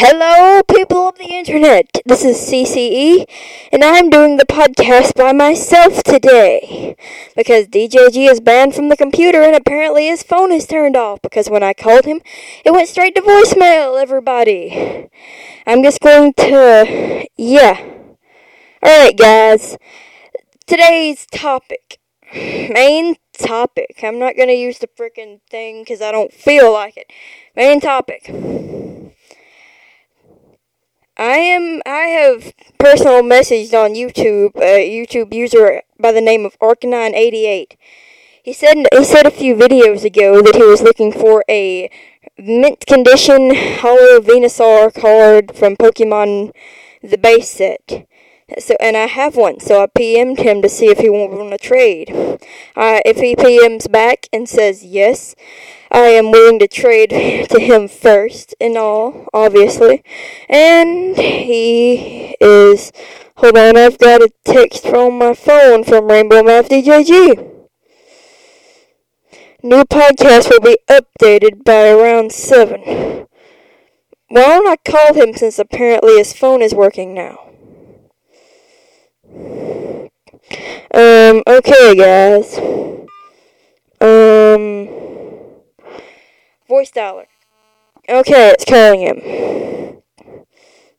Hello, people of the internet. This is CCE, and I'm doing the podcast by myself today because DJG is banned from the computer, and apparently his phone is turned off because when I called him, it went straight to voicemail. Everybody, I'm just going to, yeah. All right, guys. Today's topic, main topic. I'm not gonna use the freaking thing because I don't feel like it. Main topic. I am. I have personal messaged on YouTube a YouTube user by the name of Arcanine88. He said he said a few videos ago that he was looking for a mint condition Holo Venusaur card from Pokemon the base set. So and I have one, so I PM'd him to see if he want to trade. Uh, if he PMs back and says yes, I am willing to trade to him first and all, obviously. And he is. Hold on, I've got a text from my phone from Rainbow Math DJG. New podcast will be updated by around 7. Why don't I call him since apparently his phone is working now? Um, okay, guys. Um. Voice dialer. Okay, it's calling him.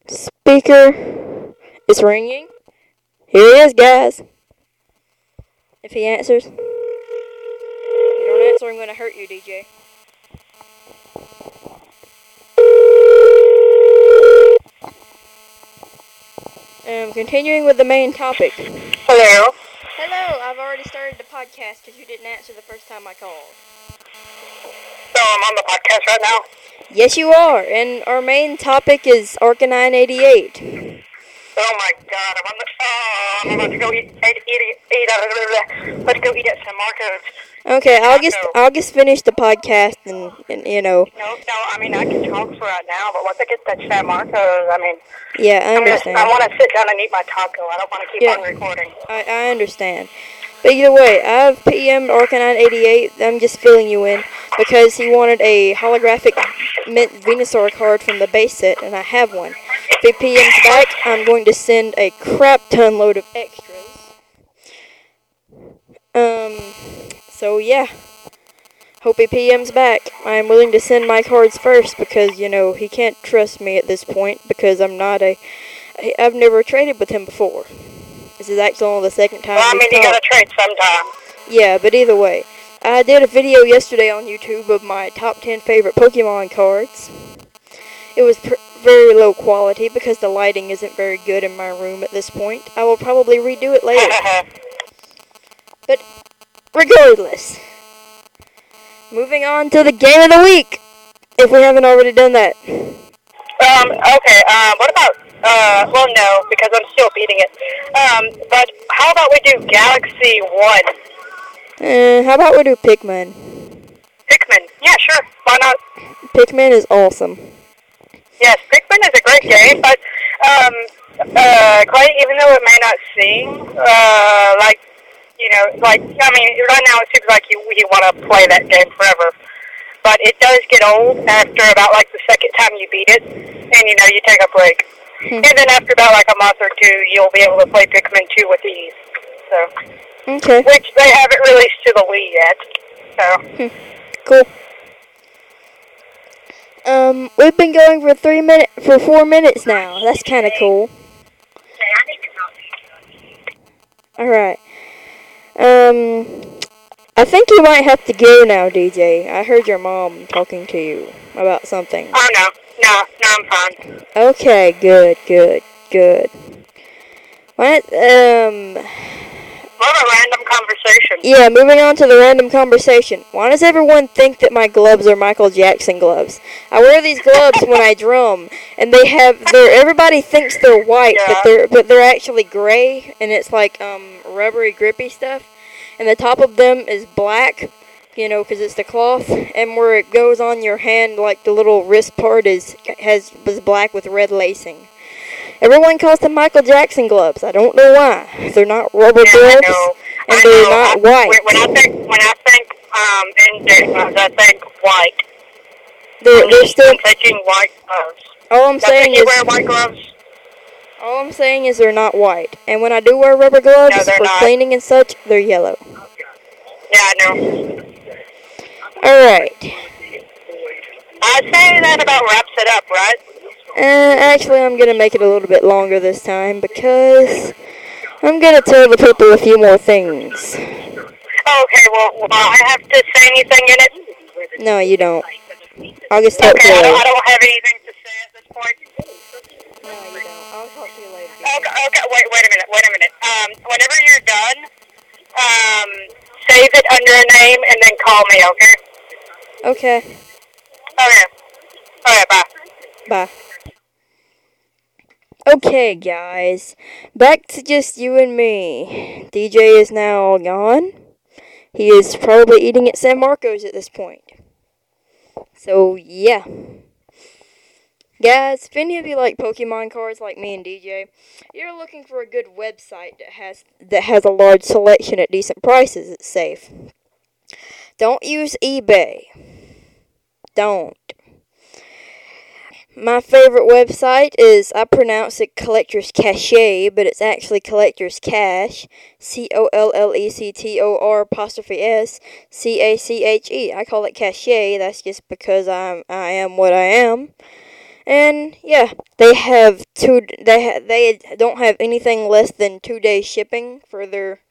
Speaker is ringing. Here he is, guys. If he answers. You don't answer, I'm gonna hurt you, DJ. Um, continuing with the main topic. Hello. Hello, I've already started the podcast because you didn't answer the first time I called. So I'm on the podcast right now. Yes, you are, and our main topic is Arcanine 88. Oh my god, I'm on the. Oh, I'm about to go eat. eat, eat, eat let's go eat at San Marcos. Okay, I'll just I'll just finish the podcast and, and you know. No, no, I mean I can talk for right now, but once I get to San Marcos, I mean. Yeah, I understand. I want to sit down and eat my taco. I don't want to keep Yeah. on recording. I, I understand. But either way, I've PM'd Arcanine88. I'm just filling you in because he wanted a holographic Mint Venusaur card from the base set, and I have one. If he PMs back, I'm going to send a crap ton load of extras. Um, so yeah. Hope he PMs back. I am willing to send my cards first because, you know, he can't trust me at this point because I'm not a. I've never traded with him before. This is actually only the second time. Well, I mean you gotta trade sometime. Yeah, but either way. I did a video yesterday on YouTube of my top 10 favorite Pokemon cards. It was pr- very low quality because the lighting isn't very good in my room at this point. I will probably redo it later. But regardless, moving on to the game of the week. If we haven't already done that. Um, okay, um, what about, uh, well, no, because I'm still beating it. Um, but how about we do Galaxy 1? Uh, how about we do Pikmin? Pikmin. Yeah, sure. Why not? Pikmin is awesome. Yes, Pikmin is a great game, but, um, uh, Clay, even though it may not seem, uh, like, you know, like, I mean, right now it seems like you, you want to play that game forever. But it does get old after about, like, the second time you beat it, and, you know, you take a break. Hmm. And then after about, like, a month or two, you'll be able to play Pikmin 2 with ease. So, Okay, which they haven't released to the Wii yet. So, cool. Um, we've been going for three minute for four minutes now. That's kind of cool. All right. Um, I think you might have to go now, DJ. I heard your mom talking to you about something. oh, no. No, no, I'm fine. Okay, good, good, good. What? Um, What conversation. yeah. Moving on to the random conversation. Why does everyone think that my gloves are Michael Jackson gloves? I wear these gloves when I drum, and they have. They're everybody thinks they're white, but they're but they're actually gray, and it's like um rubbery, grippy stuff. And the top of them is black, you know, because it's the cloth, and where it goes on your hand, like the little wrist part is has was black with red lacing. Everyone calls them Michael Jackson gloves. I don't know why. They're not rubber Yeah, gloves. And they're not white. When, I think, when I think, um, in gloves, I think white. They're, they're still I'm thinking white gloves. All I'm Doesn't saying is wear white gloves? all I'm saying is they're not white. And when I do wear rubber gloves No, for not. cleaning and such, they're yellow. Yeah, I know. All right. I'd say that about wraps it up, right? Uh, actually, I'm gonna make it a little bit longer this time because I'm gonna tell the people a few more things. Okay, well, will I have to say anything in it? No, you don't. I'll just talk to you I don't, I later. don't have anything to say at this point. No, you don't. I'll talk to you later. Okay, okay, wait, wait a minute, wait a minute. Um, whenever you're done, um, save it under a name and then call me, okay? Okay. Okay. Okay, bye. Bye. Okay, guys. Back to just you and me. DJ is now gone. He is probably eating at San Marcos at this point. So, yeah. Guys, if any of you like Pokemon cards like me and DJ, you're looking for a good website that has that has a large selection at decent prices, it's safe. Don't use eBay. Don't. My favorite website is, I pronounce it Collector's Cache, but it's actually Collector's Cash. C O L L E C T O R apostrophe S C A C H E. I call it Cache. That's just because I'm I am what I am. And yeah, they have two. They ha, they don't have anything less than two day shipping for their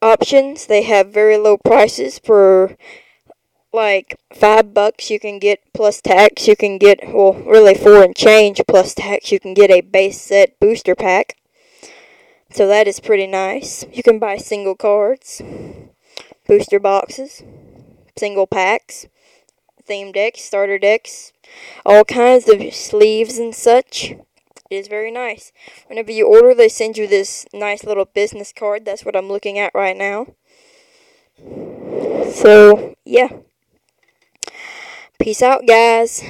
options. They have very low prices for like five bucks you can get plus tax you can get well really four and change plus tax you can get a base set booster pack. So that is pretty nice. You can buy single cards booster boxes single packs theme decks starter decks all kinds of sleeves and such. It is very nice. Whenever you order they send you this nice little business card. That's what i'm looking at right now. So yeah Peace out, guys.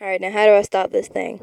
Alright, now how do I stop this thing?